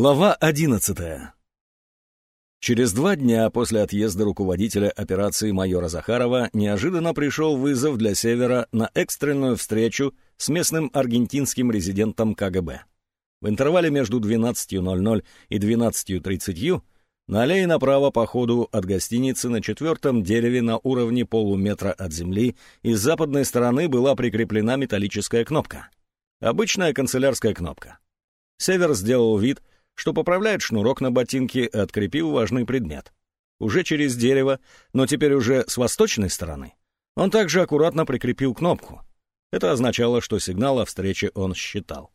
Глава одиннадцатая. Через два дня после отъезда руководителя операции майора Захарова неожиданно пришел вызов для Севера на экстренную встречу с местным аргентинским резидентом КГБ. В интервале между 12.00 и 12.30 на аллее направо по ходу от гостиницы на четвертом дереве на уровне полуметра от земли и с западной стороны была прикреплена металлическая кнопка. Обычная канцелярская кнопка. Север сделал вид, что поправляет шнурок на ботинке и открепил важный предмет. Уже через дерево, но теперь уже с восточной стороны, он также аккуратно прикрепил кнопку. Это означало, что сигнал о встрече он считал.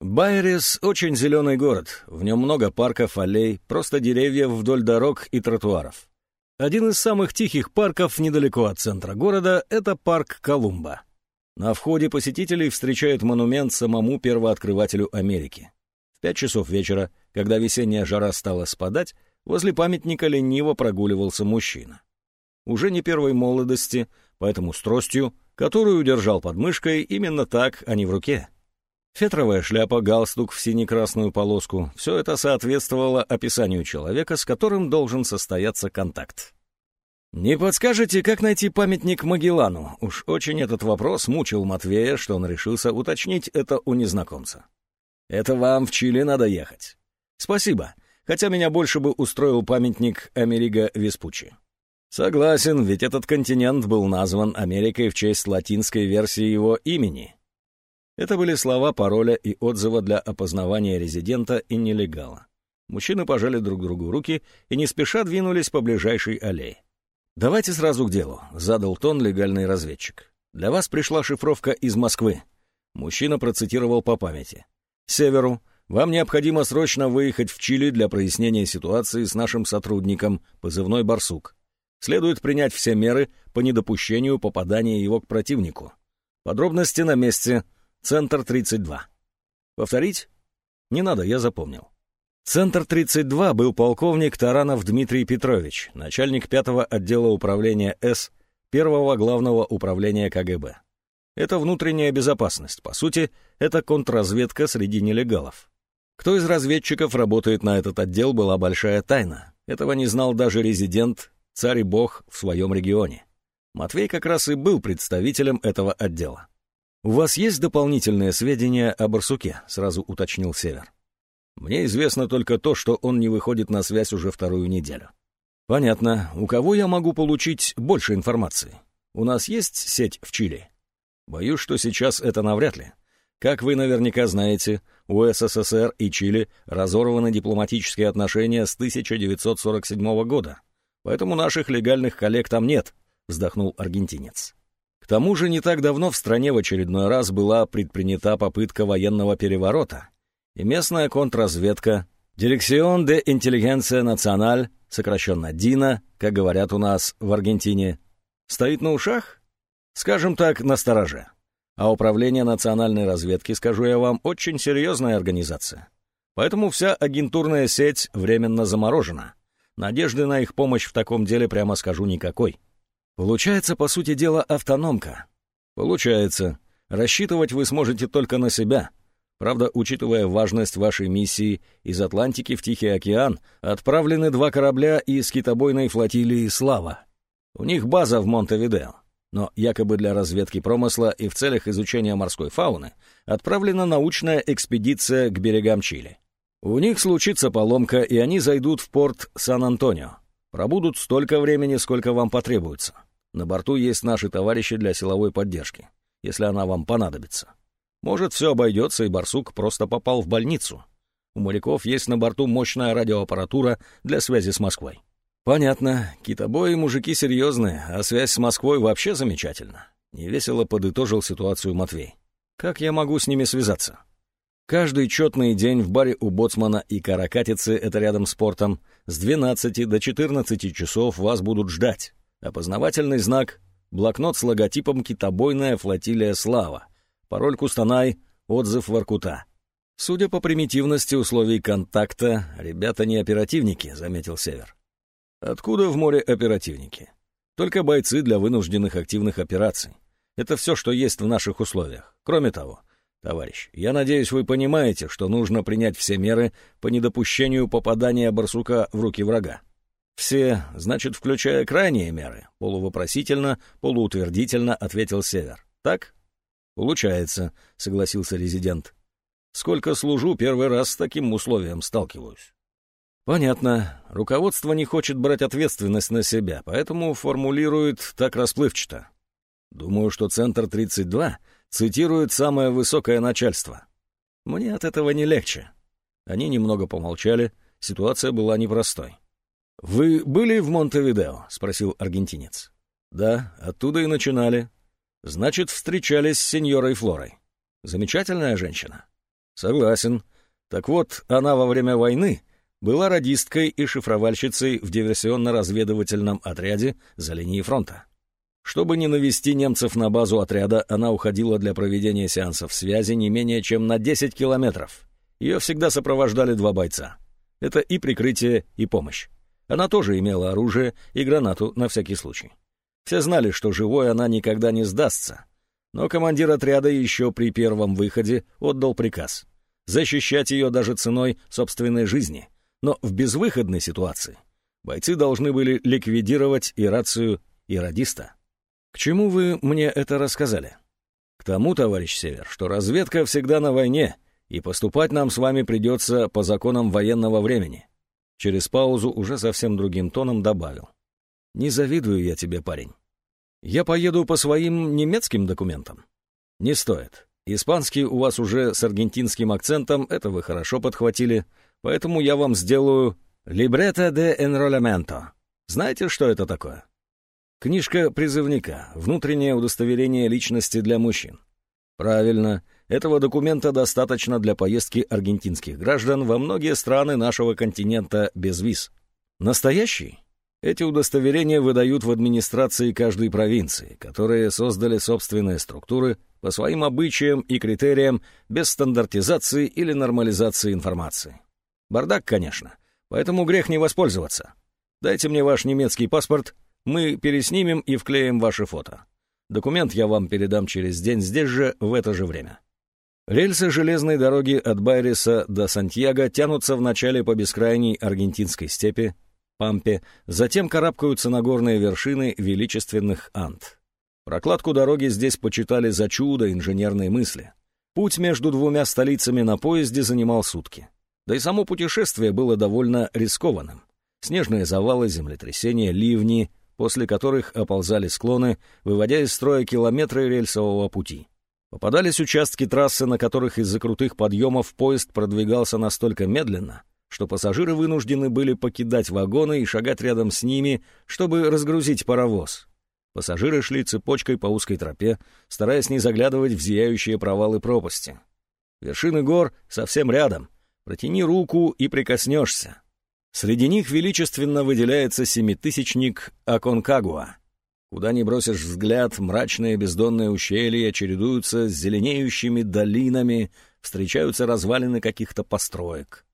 Байрис — очень зеленый город, в нем много парков, аллей, просто деревья вдоль дорог и тротуаров. Один из самых тихих парков недалеко от центра города — это парк Колумба. На входе посетителей встречает монумент самому первооткрывателю Америки пять часов вечера, когда весенняя жара стала спадать, возле памятника лениво прогуливался мужчина. Уже не первой молодости, поэтому с тростью, которую держал под мышкой, именно так, а не в руке. Фетровая шляпа, галстук в сине-красную полоску — все это соответствовало описанию человека, с которым должен состояться контакт. «Не подскажете, как найти памятник Магеллану?» Уж очень этот вопрос мучил Матвея, что он решился уточнить это у незнакомца. Это вам в Чили надо ехать. Спасибо, хотя меня больше бы устроил памятник Америго Веспуччи. Согласен, ведь этот континент был назван Америкой в честь латинской версии его имени. Это были слова пароля и отзыва для опознавания резидента и нелегала. Мужчины пожали друг другу руки и не спеша двинулись по ближайшей аллее. «Давайте сразу к делу», — задал тон легальный разведчик. «Для вас пришла шифровка из Москвы». Мужчина процитировал по памяти северу. Вам необходимо срочно выехать в Чили для прояснения ситуации с нашим сотрудником, позывной «Барсук». Следует принять все меры по недопущению попадания его к противнику. Подробности на месте. Центр 32. Повторить? Не надо, я запомнил. Центр 32 был полковник Таранов Дмитрий Петрович, начальник пятого отдела управления С первого главного управления КГБ. Это внутренняя безопасность. По сути, это контрразведка среди нелегалов. Кто из разведчиков работает на этот отдел, была большая тайна. Этого не знал даже резидент, царь и бог в своем регионе. Матвей как раз и был представителем этого отдела. «У вас есть дополнительные сведения о Барсуке?» — сразу уточнил Север. «Мне известно только то, что он не выходит на связь уже вторую неделю». «Понятно. У кого я могу получить больше информации? У нас есть сеть в Чили?» Боюсь, что сейчас это навряд ли. Как вы наверняка знаете, у СССР и Чили разорваны дипломатические отношения с 1947 года. Поэтому наших легальных коллег там нет, вздохнул аргентинец. К тому же не так давно в стране в очередной раз была предпринята попытка военного переворота, и местная контрразведка Дирекцион де Интеллигенция Националь, сокращенно ДИНА, как говорят у нас в Аргентине, стоит на ушах? Скажем так, на стороже. А Управление национальной разведки, скажу я вам, очень серьезная организация. Поэтому вся агентурная сеть временно заморожена. Надежды на их помощь в таком деле, прямо скажу, никакой. Получается, по сути дела, автономка. Получается. Рассчитывать вы сможете только на себя. Правда, учитывая важность вашей миссии, из Атлантики в Тихий океан отправлены два корабля из китобойной флотилии «Слава». У них база в Монтевидео но якобы для разведки промысла и в целях изучения морской фауны отправлена научная экспедиция к берегам Чили. У них случится поломка, и они зайдут в порт Сан-Антонио. Пробудут столько времени, сколько вам потребуется. На борту есть наши товарищи для силовой поддержки, если она вам понадобится. Может, все обойдется, и барсук просто попал в больницу. У моряков есть на борту мощная радиоаппаратура для связи с Москвой. «Понятно. Китобои мужики серьезные, а связь с Москвой вообще замечательна». Невесело подытожил ситуацию Матвей. «Как я могу с ними связаться?» Каждый четный день в баре у Боцмана и Каракатицы, это рядом с портом, с 12 до 14 часов вас будут ждать. Опознавательный знак, блокнот с логотипом «Китобойная флотилия Слава», пароль Кустанай, отзыв Воркута. Судя по примитивности условий контакта, ребята не оперативники, заметил Север. Откуда в море оперативники? Только бойцы для вынужденных активных операций. Это все, что есть в наших условиях. Кроме того, Товарищ, я надеюсь, вы понимаете, что нужно принять все меры по недопущению попадания барсука в руки врага. Все, значит, включая крайние меры, полувопросительно, полуутвердительно ответил Север. Так? Получается, согласился резидент. Сколько служу, первый раз с таким условием сталкиваюсь. Понятно. Руководство не хочет брать ответственность на себя, поэтому формулирует так расплывчато. Думаю, что Центр 32 цитирует самое высокое начальство. Мне от этого не легче. Они немного помолчали, ситуация была непростой. «Вы были в Монтевидео?» — спросил аргентинец. «Да, оттуда и начинали. Значит, встречались с сеньорой Флорой. Замечательная женщина?» «Согласен. Так вот, она во время войны была радисткой и шифровальщицей в диверсионно-разведывательном отряде за линией фронта. Чтобы не навести немцев на базу отряда, она уходила для проведения сеансов связи не менее чем на 10 километров. Ее всегда сопровождали два бойца. Это и прикрытие, и помощь. Она тоже имела оружие и гранату на всякий случай. Все знали, что живой она никогда не сдастся. Но командир отряда еще при первом выходе отдал приказ — защищать ее даже ценой собственной жизни — но в безвыходной ситуации бойцы должны были ликвидировать и рацию, и радиста. К чему вы мне это рассказали? К тому, товарищ Север, что разведка всегда на войне, и поступать нам с вами придется по законам военного времени. Через паузу уже совсем другим тоном добавил. Не завидую я тебе, парень. Я поеду по своим немецким документам. Не стоит. Испанский у вас уже с аргентинским акцентом, это вы хорошо подхватили — Поэтому я вам сделаю «Libretto de enrolamento». Знаете, что это такое? Книжка призывника, внутреннее удостоверение личности для мужчин. Правильно, этого документа достаточно для поездки аргентинских граждан во многие страны нашего континента без виз. Настоящий? Эти удостоверения выдают в администрации каждой провинции, которые создали собственные структуры по своим обычаям и критериям без стандартизации или нормализации информации. Бардак, конечно, поэтому грех не воспользоваться. Дайте мне ваш немецкий паспорт, мы переснимем и вклеим ваше фото. Документ я вам передам через день здесь же, в это же время. Рельсы железной дороги от Байриса до Сантьяго тянутся вначале по бескрайней аргентинской степи, Пампе, затем карабкаются на горные вершины величественных Анд. Прокладку дороги здесь почитали за чудо инженерной мысли. Путь между двумя столицами на поезде занимал сутки. Да и само путешествие было довольно рискованным. Снежные завалы, землетрясения, ливни, после которых оползали склоны, выводя из строя километры рельсового пути. Попадались участки трассы, на которых из-за крутых подъемов поезд продвигался настолько медленно, что пассажиры вынуждены были покидать вагоны и шагать рядом с ними, чтобы разгрузить паровоз. Пассажиры шли цепочкой по узкой тропе, стараясь не заглядывать в зияющие провалы пропасти. Вершины гор совсем рядом, Протяни руку и прикоснешься. Среди них величественно выделяется семитысячник Аконкагуа. Куда ни бросишь взгляд, мрачные бездонные ущелья чередуются с зеленеющими долинами, встречаются развалины каких-то построек.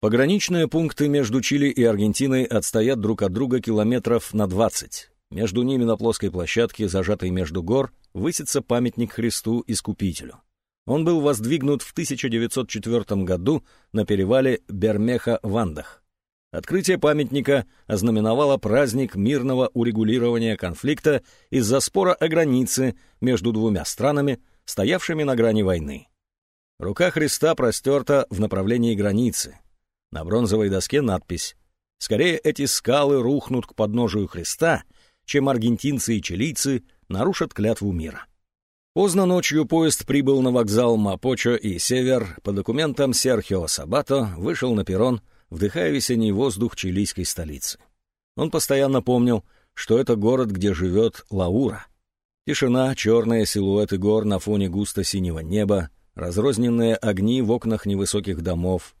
Пограничные пункты между Чили и Аргентиной отстоят друг от друга километров на 20. Между ними на плоской площадке, зажатой между гор, высится памятник Христу Искупителю. Он был воздвигнут в 1904 году на перевале Бермеха-Вандах. Открытие памятника ознаменовало праздник мирного урегулирования конфликта из-за спора о границе между двумя странами, стоявшими на грани войны. Рука Христа простерта в направлении границы. На бронзовой доске надпись «Скорее эти скалы рухнут к подножию Христа, чем аргентинцы и чилийцы нарушат клятву мира». Поздно ночью поезд прибыл на вокзал Мапочо и Север. По документам Серхио Сабато вышел на перрон, вдыхая весенний воздух чилийской столицы. Он постоянно помнил, что это город, где живет Лаура. Тишина, черные силуэты гор на фоне густо-синего неба, разрозненные огни в окнах невысоких домов.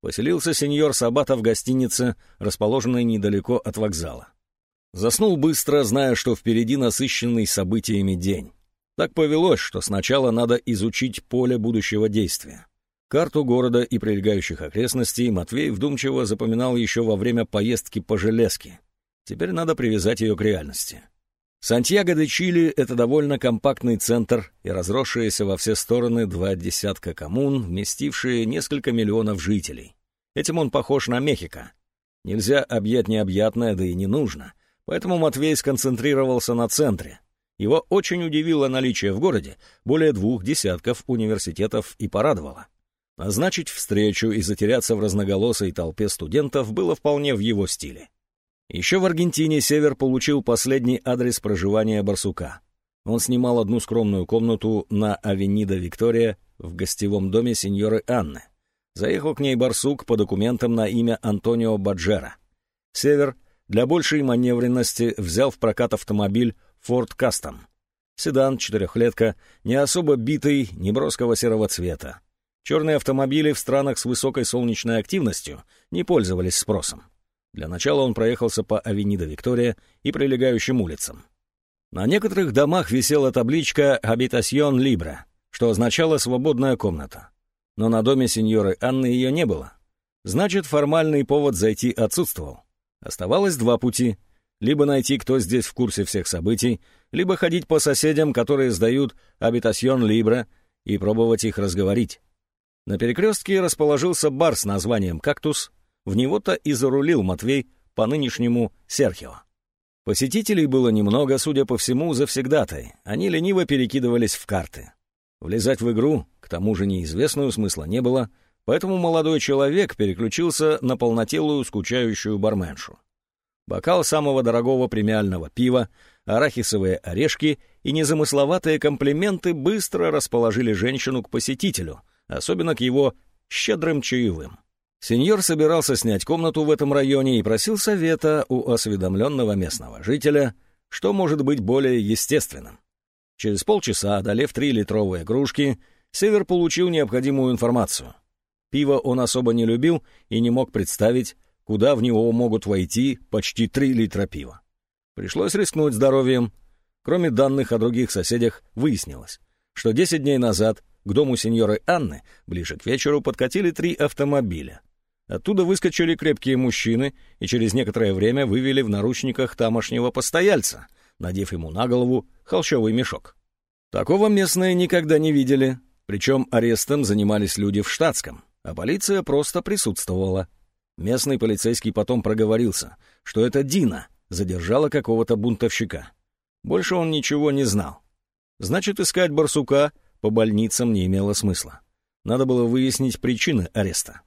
Поселился сеньор Сабата в гостинице, расположенной недалеко от вокзала. Заснул быстро, зная, что впереди насыщенный событиями день. Так повелось, что сначала надо изучить поле будущего действия. Карту города и прилегающих окрестностей Матвей вдумчиво запоминал еще во время поездки по железке. Теперь надо привязать ее к реальности. Сантьяго де Чили — это довольно компактный центр и разросшиеся во все стороны два десятка коммун, вместившие несколько миллионов жителей. Этим он похож на Мехико. Нельзя объять необъятное, да и не нужно. Поэтому Матвей сконцентрировался на центре. Его очень удивило наличие в городе более двух десятков университетов и порадовало. Назначить встречу и затеряться в разноголосой толпе студентов было вполне в его стиле. Еще в Аргентине Север получил последний адрес проживания барсука. Он снимал одну скромную комнату на Авенида Виктория в гостевом доме сеньоры Анны. Заехал к ней барсук по документам на имя Антонио Баджера. Север для большей маневренности взял в прокат автомобиль Ford Custom. Седан, четырехлетка, не особо битый, неброского серого цвета. Черные автомобили в странах с высокой солнечной активностью не пользовались спросом. Для начала он проехался по Авенида Виктория и прилегающим улицам. На некоторых домах висела табличка «Habitación Libre», что означало «свободная комната». Но на доме сеньоры Анны ее не было. Значит, формальный повод зайти отсутствовал. Оставалось два пути. Либо найти, кто здесь в курсе всех событий, либо ходить по соседям, которые сдают «Habitación Libre», и пробовать их разговорить. На перекрестке расположился бар с названием «Кактус», в него-то и зарулил Матвей по нынешнему Серхио. Посетителей было немного, судя по всему, завсегдатай. Они лениво перекидывались в карты. Влезать в игру, к тому же неизвестную, смысла не было, поэтому молодой человек переключился на полнотелую скучающую барменшу. Бокал самого дорогого премиального пива, арахисовые орешки и незамысловатые комплименты быстро расположили женщину к посетителю, особенно к его щедрым чаевым. Сеньор собирался снять комнату в этом районе и просил совета у осведомленного местного жителя, что может быть более естественным. Через полчаса, одолев три литровые кружки, Север получил необходимую информацию. Пиво он особо не любил и не мог представить, куда в него могут войти почти три литра пива. Пришлось рискнуть здоровьем. Кроме данных о других соседях, выяснилось, что 10 дней назад к дому сеньоры Анны ближе к вечеру подкатили три автомобиля. Оттуда выскочили крепкие мужчины и через некоторое время вывели в наручниках тамошнего постояльца, надев ему на голову холщовый мешок. Такого местные никогда не видели, причем арестом занимались люди в штатском, а полиция просто присутствовала. Местный полицейский потом проговорился, что это Дина задержала какого-то бунтовщика. Больше он ничего не знал. Значит, искать барсука по больницам не имело смысла. Надо было выяснить причины ареста.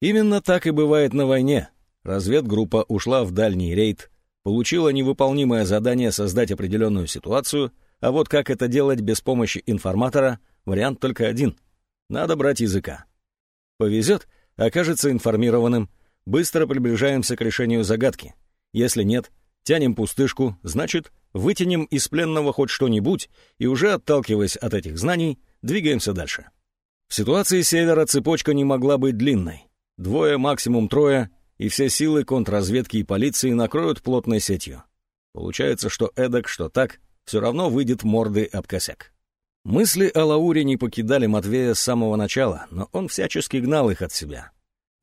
Именно так и бывает на войне. Разведгруппа ушла в дальний рейд, получила невыполнимое задание создать определенную ситуацию, а вот как это делать без помощи информатора, вариант только один. Надо брать языка. Повезет, окажется информированным, быстро приближаемся к решению загадки. Если нет, тянем пустышку, значит, вытянем из пленного хоть что-нибудь и уже, отталкиваясь от этих знаний, двигаемся дальше. В ситуации севера цепочка не могла быть длинной. Двое, максимум трое, и все силы контрразведки и полиции накроют плотной сетью. Получается, что эдак, что так, все равно выйдет морды об косяк. Мысли о Лауре не покидали Матвея с самого начала, но он всячески гнал их от себя.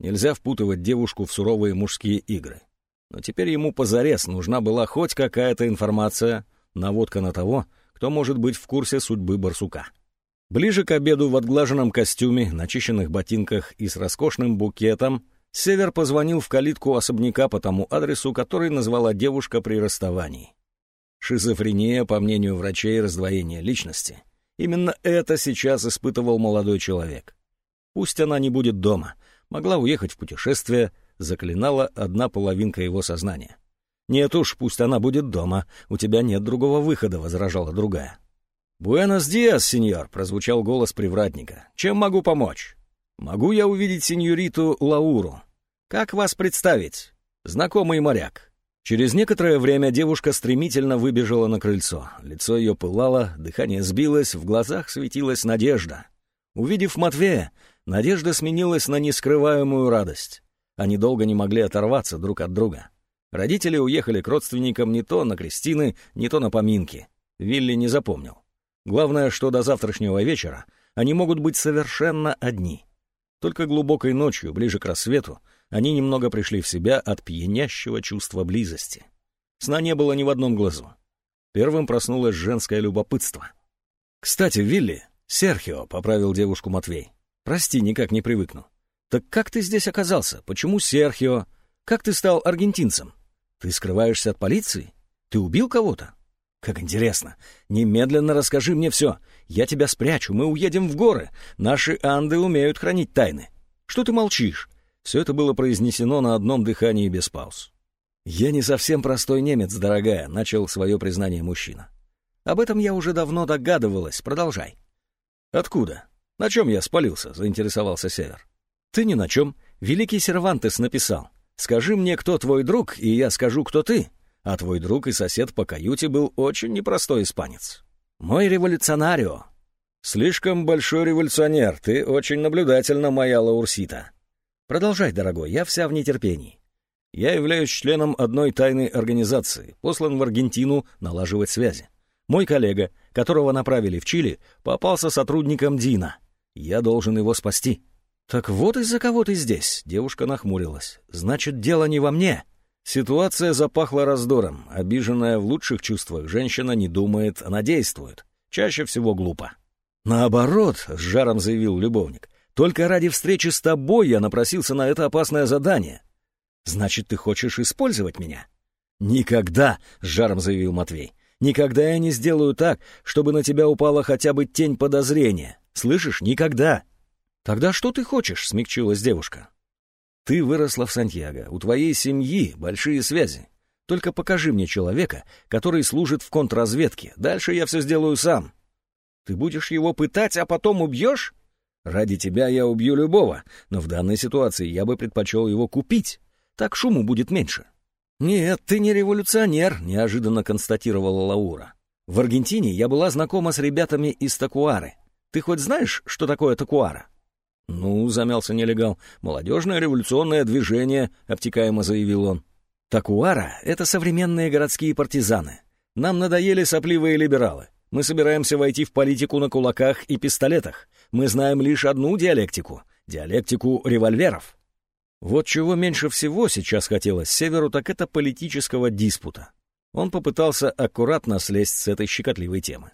Нельзя впутывать девушку в суровые мужские игры. Но теперь ему позарез нужна была хоть какая-то информация, наводка на того, кто может быть в курсе судьбы барсука. Ближе к обеду в отглаженном костюме, начищенных ботинках и с роскошным букетом Север позвонил в калитку особняка по тому адресу, который назвала девушка при расставании. Шизофрения, по мнению врачей, раздвоение личности. Именно это сейчас испытывал молодой человек. Пусть она не будет дома, могла уехать в путешествие, заклинала одна половинка его сознания. «Нет уж, пусть она будет дома, у тебя нет другого выхода», — возражала другая. «Буэнос диас, сеньор», — прозвучал голос привратника. «Чем могу помочь?» «Могу я увидеть сеньориту Лауру?» «Как вас представить?» «Знакомый моряк». Через некоторое время девушка стремительно выбежала на крыльцо. Лицо ее пылало, дыхание сбилось, в глазах светилась надежда. Увидев Матвея, надежда сменилась на нескрываемую радость. Они долго не могли оторваться друг от друга. Родители уехали к родственникам не то на крестины, не то на поминки. Вилли не запомнил. Главное, что до завтрашнего вечера они могут быть совершенно одни. Только глубокой ночью, ближе к рассвету, они немного пришли в себя от пьянящего чувства близости. Сна не было ни в одном глазу. Первым проснулось женское любопытство. «Кстати, Вилли, Серхио», — поправил девушку Матвей. «Прости, никак не привыкну. Так как ты здесь оказался? Почему Серхио? Как ты стал аргентинцем? Ты скрываешься от полиции? Ты убил кого-то? Как интересно. Немедленно расскажи мне все. Я тебя спрячу, мы уедем в горы. Наши анды умеют хранить тайны. Что ты молчишь? Все это было произнесено на одном дыхании без пауз. «Я не совсем простой немец, дорогая», — начал свое признание мужчина. «Об этом я уже давно догадывалась. Продолжай». «Откуда? На чем я спалился?» — заинтересовался Север. «Ты ни на чем. Великий Сервантес написал. Скажи мне, кто твой друг, и я скажу, кто ты. А твой друг и сосед по каюте был очень непростой испанец. Мой революционарио». «Слишком большой революционер. Ты очень наблюдательна, моя Лаурсита». «Продолжай, дорогой, я вся в нетерпении. Я являюсь членом одной тайной организации, послан в Аргентину налаживать связи. Мой коллега, которого направили в Чили, попался сотрудником Дина. Я должен его спасти. Так вот из-за кого ты здесь, девушка нахмурилась. Значит, дело не во мне. Ситуация запахла раздором. Обиженная в лучших чувствах, женщина не думает, она действует. Чаще всего глупо. Наоборот, с жаром заявил любовник. Только ради встречи с тобой я напросился на это опасное задание. Значит, ты хочешь использовать меня? Никогда, с жаром заявил Матвей. Никогда я не сделаю так, чтобы на тебя упала хотя бы тень подозрения. Слышишь? Никогда. Тогда что ты хочешь? смягчилась девушка. Ты выросла в Сантьяго, у твоей семьи большие связи. Только покажи мне человека, который служит в контрразведке. Дальше я все сделаю сам. Ты будешь его пытать, а потом убьешь? Ради тебя я убью любого, но в данной ситуации я бы предпочел его купить. Так шуму будет меньше». «Нет, ты не революционер», — неожиданно констатировала Лаура. «В Аргентине я была знакома с ребятами из Такуары. Ты хоть знаешь, что такое Такуара?» «Ну», — замялся нелегал, — «молодежное революционное движение», — обтекаемо заявил он. «Такуара — это современные городские партизаны. Нам надоели сопливые либералы. Мы собираемся войти в политику на кулаках и пистолетах. Мы знаем лишь одну диалектику — диалектику револьверов. Вот чего меньше всего сейчас хотелось Северу, так это политического диспута. Он попытался аккуратно слезть с этой щекотливой темы.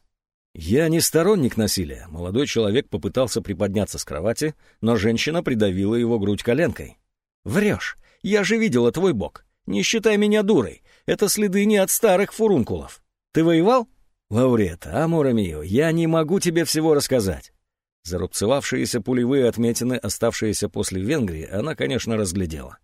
«Я не сторонник насилия». Молодой человек попытался приподняться с кровати, но женщина придавила его грудь коленкой. «Врешь. Я же видела твой бок. Не считай меня дурой. Это следы не от старых фурункулов. Ты воевал?» «Лаурета, амора мио, я не могу тебе всего рассказать. Зарубцевавшиеся пулевые отметины, оставшиеся после Венгрии, она, конечно, разглядела.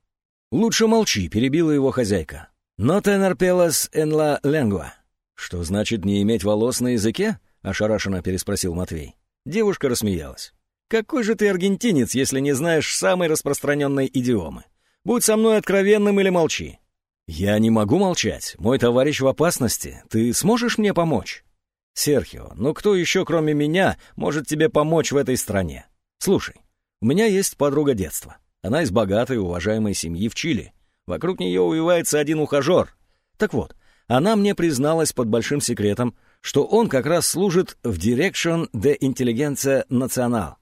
«Лучше молчи», — перебила его хозяйка. «Но tenor pelas en la lengua». «Что значит не иметь волос на языке?» — ошарашенно переспросил Матвей. Девушка рассмеялась. «Какой же ты аргентинец, если не знаешь самой распространенной идиомы? Будь со мной откровенным или молчи». «Я не могу молчать. Мой товарищ в опасности. Ты сможешь мне помочь?» «Серхио, ну кто еще, кроме меня, может тебе помочь в этой стране? Слушай, у меня есть подруга детства. Она из богатой, уважаемой семьи в Чили. Вокруг нее увивается один ухажер. Так вот, она мне призналась под большим секретом, что он как раз служит в Direction de Intelligencia Nacional.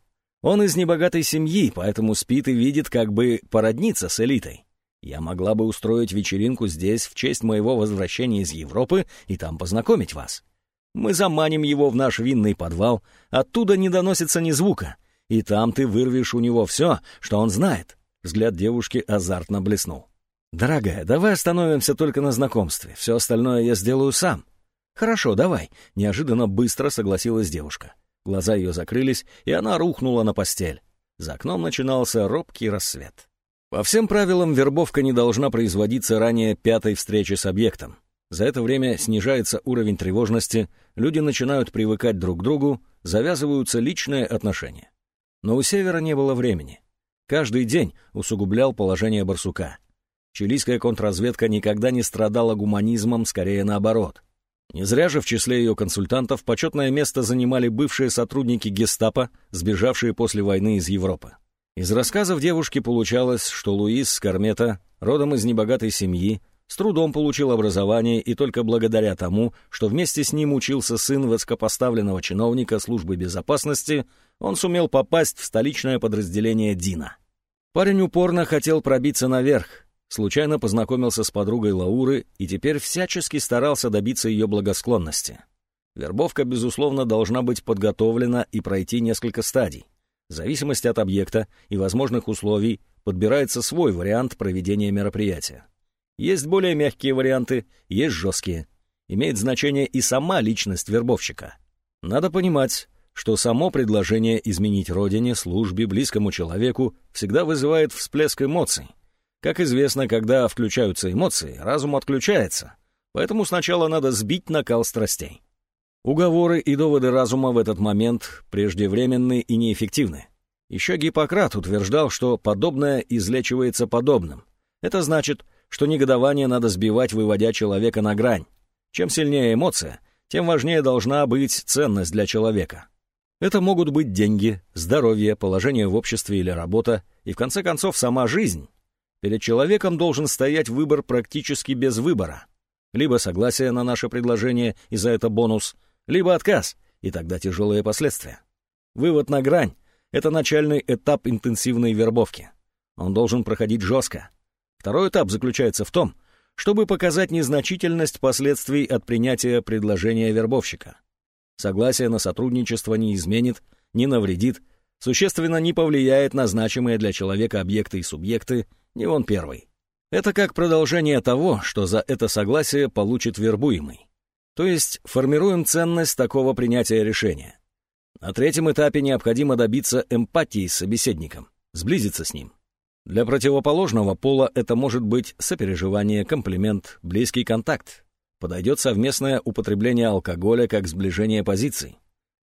Он из небогатой семьи, поэтому спит и видит, как бы породниться с элитой. Я могла бы устроить вечеринку здесь в честь моего возвращения из Европы и там познакомить вас. Мы заманим его в наш винный подвал, оттуда не доносится ни звука, и там ты вырвешь у него все, что он знает». Взгляд девушки азартно блеснул. «Дорогая, давай остановимся только на знакомстве, все остальное я сделаю сам». «Хорошо, давай», — неожиданно быстро согласилась девушка. Глаза ее закрылись, и она рухнула на постель. За окном начинался робкий рассвет. По всем правилам, вербовка не должна производиться ранее пятой встречи с объектом. За это время снижается уровень тревожности, люди начинают привыкать друг к другу, завязываются личные отношения. Но у Севера не было времени. Каждый день усугублял положение барсука. Чилийская контрразведка никогда не страдала гуманизмом, скорее наоборот. Не зря же в числе ее консультантов почетное место занимали бывшие сотрудники гестапо, сбежавшие после войны из Европы. Из рассказов девушки получалось, что Луис Скармета, родом из небогатой семьи, с трудом получил образование и только благодаря тому, что вместе с ним учился сын высокопоставленного чиновника службы безопасности, он сумел попасть в столичное подразделение Дина. Парень упорно хотел пробиться наверх. Случайно познакомился с подругой Лауры и теперь всячески старался добиться ее благосклонности. Вербовка, безусловно, должна быть подготовлена и пройти несколько стадий. В зависимости от объекта и возможных условий подбирается свой вариант проведения мероприятия. Есть более мягкие варианты, есть жесткие. Имеет значение и сама личность вербовщика. Надо понимать, что само предложение изменить родине, службе, близкому человеку всегда вызывает всплеск эмоций. Как известно, когда включаются эмоции, разум отключается. Поэтому сначала надо сбить накал страстей. Уговоры и доводы разума в этот момент преждевременны и неэффективны. Еще Гиппократ утверждал, что подобное излечивается подобным. Это значит, что негодование надо сбивать, выводя человека на грань. Чем сильнее эмоция, тем важнее должна быть ценность для человека. Это могут быть деньги, здоровье, положение в обществе или работа, и в конце концов сама жизнь. Перед человеком должен стоять выбор практически без выбора. Либо согласие на наше предложение, и за это бонус – либо отказ, и тогда тяжелые последствия. Вывод на грань — это начальный этап интенсивной вербовки. Он должен проходить жестко. Второй этап заключается в том, чтобы показать незначительность последствий от принятия предложения вербовщика. Согласие на сотрудничество не изменит, не навредит, существенно не повлияет на значимые для человека объекты и субъекты, не он первый. Это как продолжение того, что за это согласие получит вербуемый. То есть формируем ценность такого принятия решения. На третьем этапе необходимо добиться эмпатии с собеседником, сблизиться с ним. Для противоположного пола это может быть сопереживание, комплимент, близкий контакт. Подойдет совместное употребление алкоголя как сближение позиций.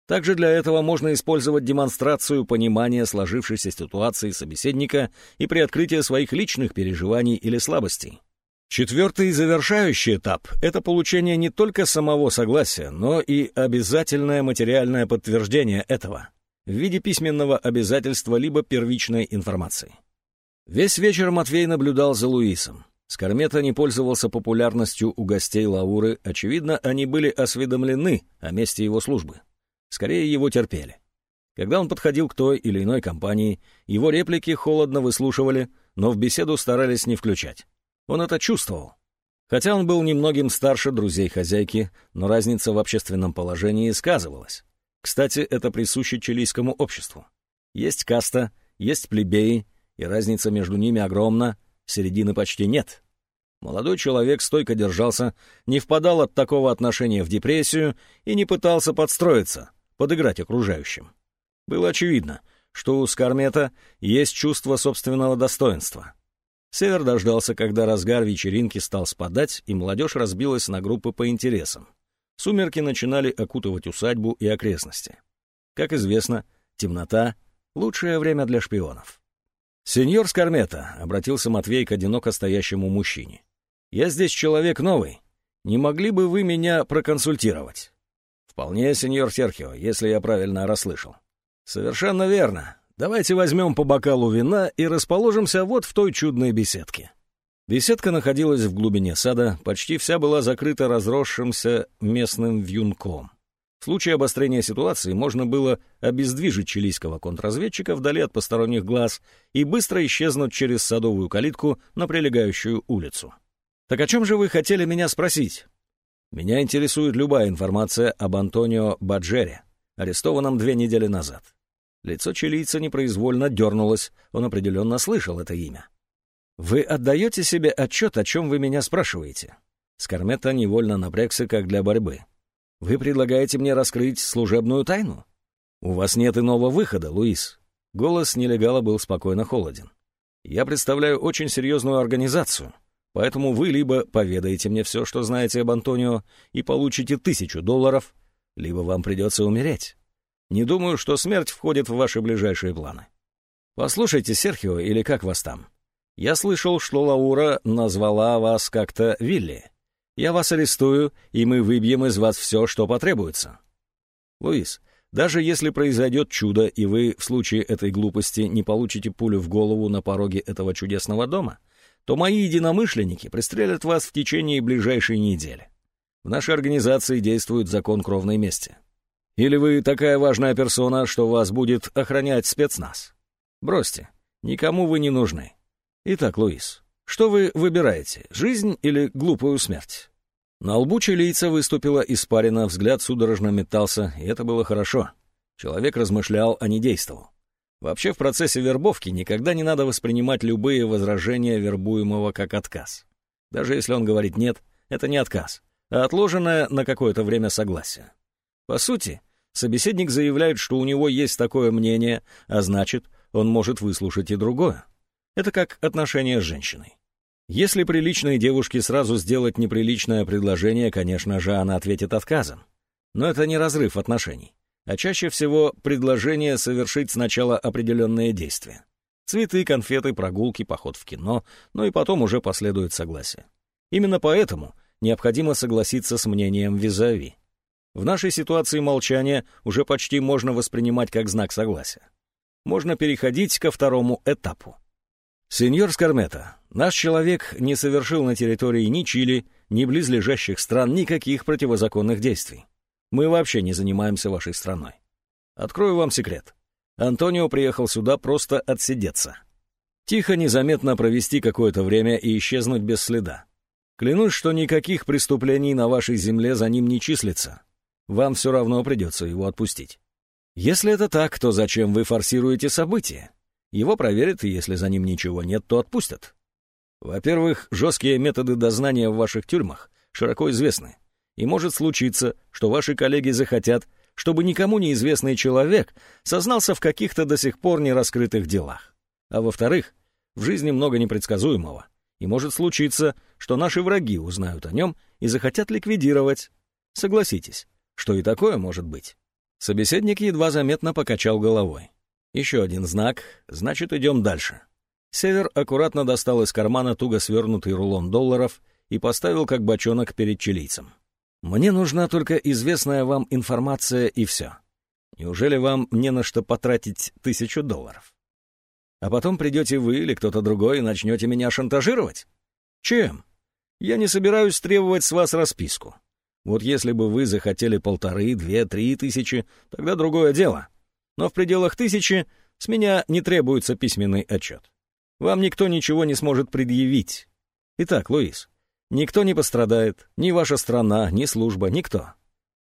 Также для этого можно использовать демонстрацию понимания сложившейся ситуации собеседника и приоткрытие своих личных переживаний или слабостей. Четвертый и завершающий этап — это получение не только самого согласия, но и обязательное материальное подтверждение этого в виде письменного обязательства либо первичной информации. Весь вечер Матвей наблюдал за Луисом. Скормета не пользовался популярностью у гостей Лауры, очевидно, они были осведомлены о месте его службы. Скорее, его терпели. Когда он подходил к той или иной компании, его реплики холодно выслушивали, но в беседу старались не включать. Он это чувствовал. Хотя он был немногим старше друзей хозяйки, но разница в общественном положении сказывалась. Кстати, это присуще чилийскому обществу. Есть каста, есть плебеи, и разница между ними огромна, середины почти нет. Молодой человек стойко держался, не впадал от такого отношения в депрессию и не пытался подстроиться, подыграть окружающим. Было очевидно, что у Скармета есть чувство собственного достоинства. Север дождался, когда разгар вечеринки стал спадать, и молодежь разбилась на группы по интересам. Сумерки начинали окутывать усадьбу и окрестности. Как известно, темнота — лучшее время для шпионов. «Сеньор Скармета», — обратился Матвей к одиноко стоящему мужчине, — «я здесь человек новый. Не могли бы вы меня проконсультировать?» «Вполне, сеньор Серхио, если я правильно расслышал». «Совершенно верно. Давайте возьмем по бокалу вина и расположимся вот в той чудной беседке. Беседка находилась в глубине сада, почти вся была закрыта разросшимся местным вьюнком. В случае обострения ситуации можно было обездвижить чилийского контрразведчика вдали от посторонних глаз и быстро исчезнуть через садовую калитку на прилегающую улицу. «Так о чем же вы хотели меня спросить?» «Меня интересует любая информация об Антонио Баджере, арестованном две недели назад. Лицо чилийца непроизвольно дернулось, он определенно слышал это имя. «Вы отдаете себе отчет, о чем вы меня спрашиваете?» Скармета невольно напрягся, как для борьбы. «Вы предлагаете мне раскрыть служебную тайну?» «У вас нет иного выхода, Луис». Голос нелегала был спокойно холоден. «Я представляю очень серьезную организацию, поэтому вы либо поведаете мне все, что знаете об Антонио, и получите тысячу долларов, либо вам придется умереть. Не думаю, что смерть входит в ваши ближайшие планы. Послушайте, Серхио, или как вас там? Я слышал, что Лаура назвала вас как-то Вилли. Я вас арестую, и мы выбьем из вас все, что потребуется. Луис, даже если произойдет чудо, и вы в случае этой глупости не получите пулю в голову на пороге этого чудесного дома, то мои единомышленники пристрелят вас в течение ближайшей недели. В нашей организации действует закон кровной мести. Или вы такая важная персона, что вас будет охранять спецназ? Бросьте, никому вы не нужны. Итак, Луис, Что вы выбираете, жизнь или глупую смерть? На лбу чилийца выступила испарина, взгляд судорожно метался, и это было хорошо. Человек размышлял, а не действовал. Вообще в процессе вербовки никогда не надо воспринимать любые возражения вербуемого как отказ. Даже если он говорит «нет», это не отказ, а отложенное на какое-то время согласие. По сути, собеседник заявляет, что у него есть такое мнение, а значит, он может выслушать и другое. Это как отношения с женщиной. Если приличной девушке сразу сделать неприличное предложение, конечно же, она ответит отказом. Но это не разрыв отношений а чаще всего предложение совершить сначала определенные действия. Цветы, конфеты, прогулки, поход в кино, ну и потом уже последует согласие. Именно поэтому необходимо согласиться с мнением визави. В нашей ситуации молчание уже почти можно воспринимать как знак согласия. Можно переходить ко второму этапу. Сеньор Скармета, наш человек не совершил на территории ни Чили, ни близлежащих стран никаких противозаконных действий. Мы вообще не занимаемся вашей страной. Открою вам секрет. Антонио приехал сюда просто отсидеться. Тихо, незаметно провести какое-то время и исчезнуть без следа. Клянусь, что никаких преступлений на вашей земле за ним не числится. Вам все равно придется его отпустить. Если это так, то зачем вы форсируете события? Его проверят, и если за ним ничего нет, то отпустят. Во-первых, жесткие методы дознания в ваших тюрьмах широко известны и может случиться, что ваши коллеги захотят, чтобы никому неизвестный человек сознался в каких-то до сих пор не раскрытых делах. А во-вторых, в жизни много непредсказуемого, и может случиться, что наши враги узнают о нем и захотят ликвидировать. Согласитесь, что и такое может быть. Собеседник едва заметно покачал головой. Еще один знак, значит, идем дальше. Север аккуратно достал из кармана туго свернутый рулон долларов и поставил как бочонок перед чилийцем. Мне нужна только известная вам информация и все. Неужели вам не на что потратить тысячу долларов? А потом придете вы или кто-то другой и начнете меня шантажировать? Чем? Я не собираюсь требовать с вас расписку. Вот если бы вы захотели полторы, две, три тысячи, тогда другое дело. Но в пределах тысячи с меня не требуется письменный отчет. Вам никто ничего не сможет предъявить. Итак, Луис, Никто не пострадает, ни ваша страна, ни служба, никто.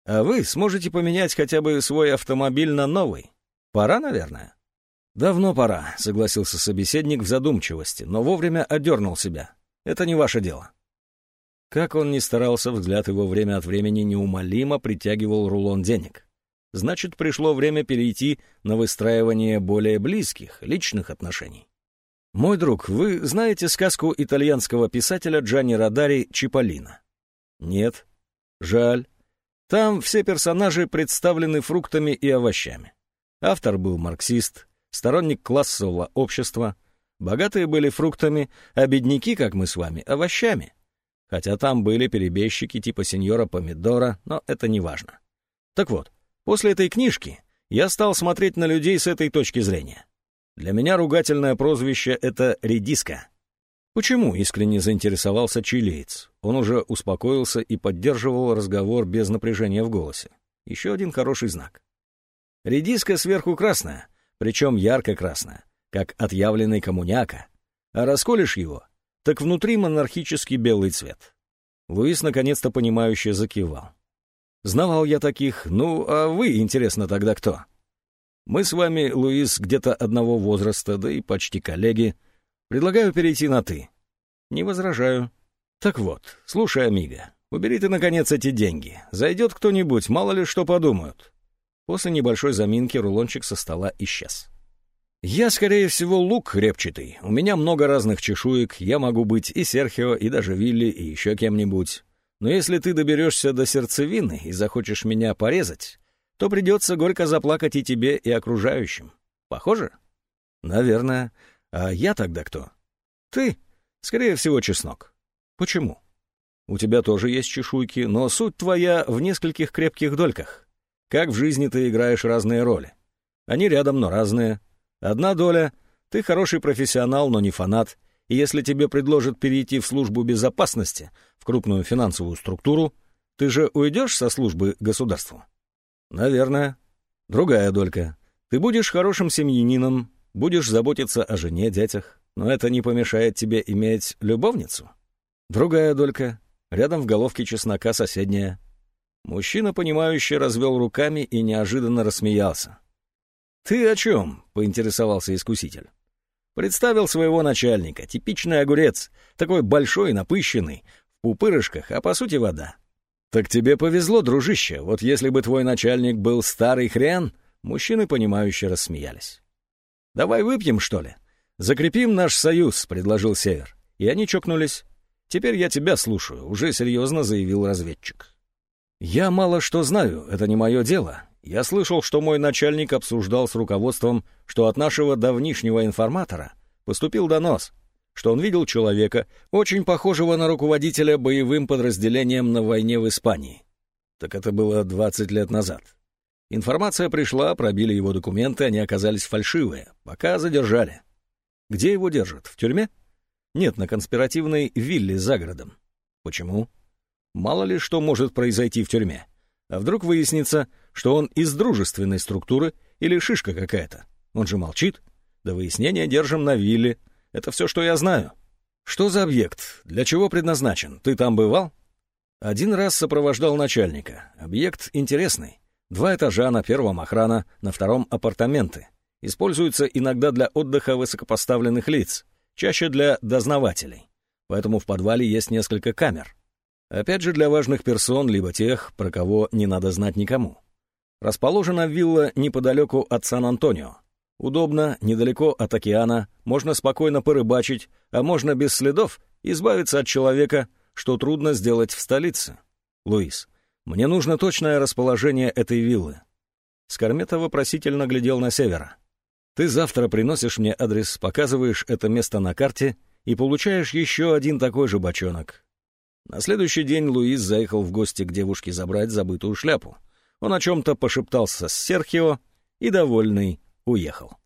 А вы сможете поменять хотя бы свой автомобиль на новый. Пора, наверное? Давно пора, согласился собеседник в задумчивости, но вовремя одернул себя. Это не ваше дело. Как он ни старался, взгляд его время от времени неумолимо притягивал рулон денег. Значит, пришло время перейти на выстраивание более близких, личных отношений. «Мой друг, вы знаете сказку итальянского писателя Джанни Радари «Чиполлино»?» «Нет». «Жаль. Там все персонажи представлены фруктами и овощами. Автор был марксист, сторонник классового общества. Богатые были фруктами, а бедняки, как мы с вами, овощами. Хотя там были перебежчики типа сеньора Помидора, но это не важно. Так вот, после этой книжки я стал смотреть на людей с этой точки зрения. Для меня ругательное прозвище — это «редиска». Почему искренне заинтересовался чилиец? Он уже успокоился и поддерживал разговор без напряжения в голосе. Еще один хороший знак. Редиска сверху красная, причем ярко-красная, как отъявленный коммуняка. А расколешь его, так внутри монархический белый цвет. Луис наконец-то понимающе закивал. Знавал я таких, ну, а вы, интересно, тогда кто? Мы с вами, Луис, где-то одного возраста, да и почти коллеги. Предлагаю перейти на «ты». Не возражаю. Так вот, слушай, Амиго, убери ты, наконец, эти деньги. Зайдет кто-нибудь, мало ли что подумают. После небольшой заминки рулончик со стола исчез. Я, скорее всего, лук репчатый. У меня много разных чешуек, я могу быть и Серхио, и даже Вилли, и еще кем-нибудь. Но если ты доберешься до сердцевины и захочешь меня порезать, то придется горько заплакать и тебе, и окружающим. Похоже? Наверное. А я тогда кто? Ты, скорее всего, чеснок. Почему? У тебя тоже есть чешуйки, но суть твоя в нескольких крепких дольках. Как в жизни ты играешь разные роли. Они рядом, но разные. Одна доля — ты хороший профессионал, но не фанат, и если тебе предложат перейти в службу безопасности, в крупную финансовую структуру, ты же уйдешь со службы государству? «Наверное. Другая долька. Ты будешь хорошим семьянином, будешь заботиться о жене, детях. Но это не помешает тебе иметь любовницу. Другая долька, рядом в головке чеснока соседняя. Мужчина, понимающий, развел руками и неожиданно рассмеялся. «Ты о чем?» — поинтересовался искуситель. Представил своего начальника, типичный огурец, такой большой напыщенный, в пупырышках, а по сути вода. «Так тебе повезло, дружище, вот если бы твой начальник был старый хрен...» Мужчины, понимающе рассмеялись. «Давай выпьем, что ли? Закрепим наш союз», — предложил Север. И они чокнулись. «Теперь я тебя слушаю», — уже серьезно заявил разведчик. «Я мало что знаю, это не мое дело. Я слышал, что мой начальник обсуждал с руководством, что от нашего давнишнего информатора поступил донос, что он видел человека, очень похожего на руководителя боевым подразделением на войне в Испании. Так это было 20 лет назад. Информация пришла, пробили его документы, они оказались фальшивые, пока задержали. Где его держат? В тюрьме? Нет, на конспиративной вилле за городом. Почему? Мало ли что может произойти в тюрьме. А вдруг выяснится, что он из дружественной структуры или шишка какая-то? Он же молчит. До выяснения держим на вилле, это все, что я знаю. Что за объект? Для чего предназначен? Ты там бывал? Один раз сопровождал начальника. Объект интересный. Два этажа, на первом охрана, на втором апартаменты. Используются иногда для отдыха высокопоставленных лиц, чаще для дознавателей. Поэтому в подвале есть несколько камер. Опять же для важных персон, либо тех, про кого не надо знать никому. Расположена вилла неподалеку от Сан-Антонио. Удобно, недалеко от океана, можно спокойно порыбачить, а можно без следов избавиться от человека, что трудно сделать в столице. Луис, мне нужно точное расположение этой виллы. Скормета вопросительно глядел на севера. Ты завтра приносишь мне адрес, показываешь это место на карте и получаешь еще один такой же бочонок. На следующий день Луис заехал в гости к девушке забрать забытую шляпу. Он о чем-то пошептался с Серхио и, довольный, уехал.